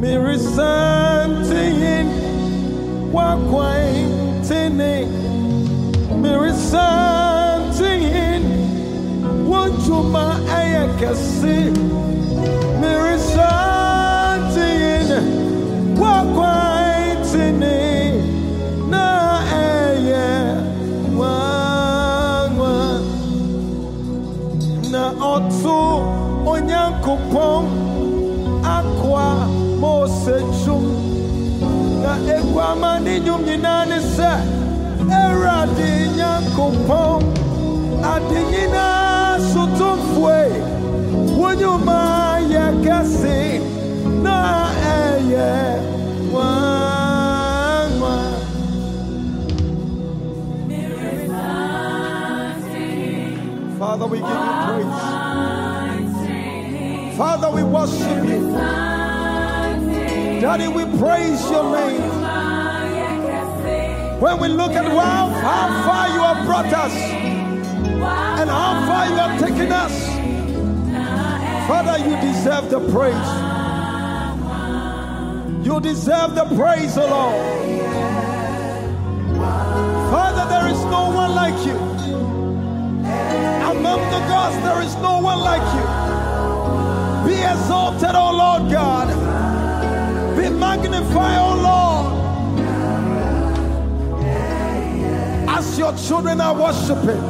Mirisantin Wakwaintini Mirisantin Wajuma Ayakasi Mirisantin Wakwaintini Na Aya Wangwa Na Otu Onyankopon Akwa Mosechum Na Ekwama ni nyum nyinaa ne sɛ Awurade Nyankopɔn ade nyinaa so tomfoe wo nnwuma yɛ kɛse na ɛyɛ Father, we give you praise. Father, we worship you. Daddy, we praise your name. When we look at how, how far you have brought us and how far you have taken us, Father, you deserve the praise. You deserve the praise, O Lord. Father, there is no one like you. Among the gods, there is no one like you. Be exalted, O Lord God. Be magnified, O Lord. As your children are worshiping,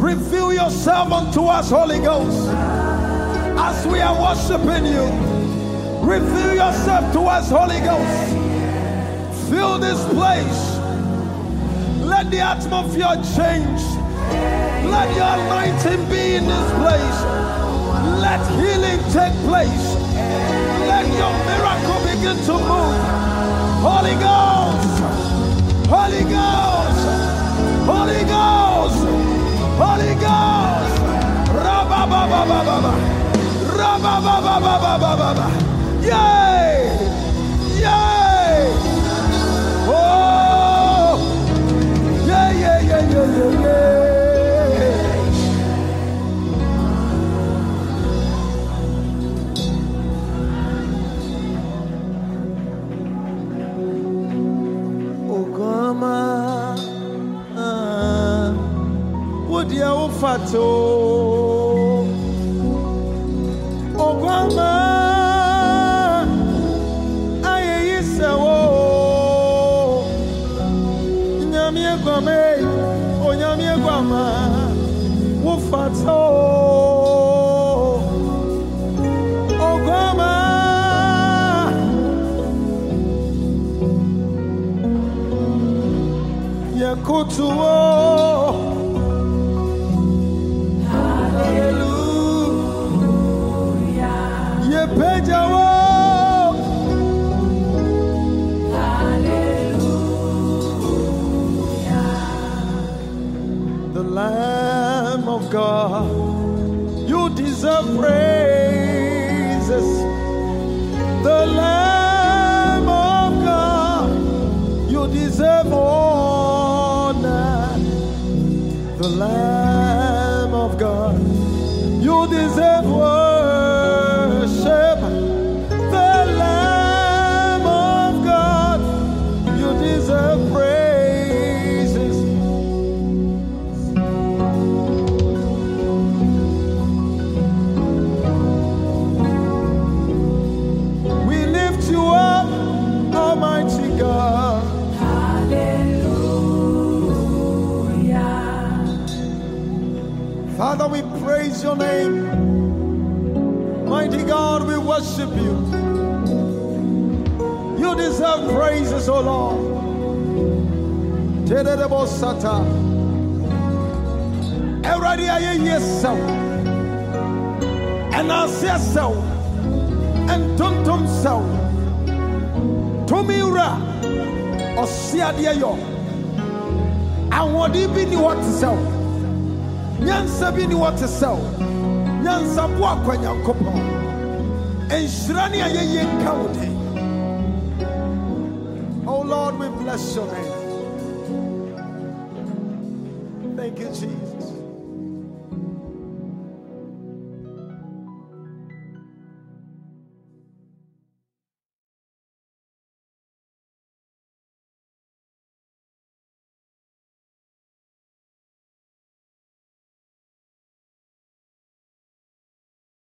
reveal yourself unto us, Holy Ghost. As we are worshiping you, reveal yourself to us, Holy Ghost. Fill this place. Let the atmosphere change. Let your anointing be in this place. Let healing take place. Begin to move. Holy Ghost. Holy Ghost. Holy Ghost. Holy Ghost. Rabababababa. Rabababababa. Yay! Yay! fatto o guama aye isawo nyamie guama o nyamie guama wo fatto o guama you deserve praises. The Lamb of God, you deserve honor. The Lamb of God, you deserve Father, we praise your name. Mighty God, we worship you. You deserve praises, O Lord. Tedebo sata. Everybody, I hear so. And I say so. And tum tum so. Tumira. Osiadia yo. And what even you want to? Nyansa bi ni wɔte sɛ wo nyansa bo akwa nyankopɔn. Nhyira ne ayɛyie nka wo den oh lord we bless your name. Thank you jesus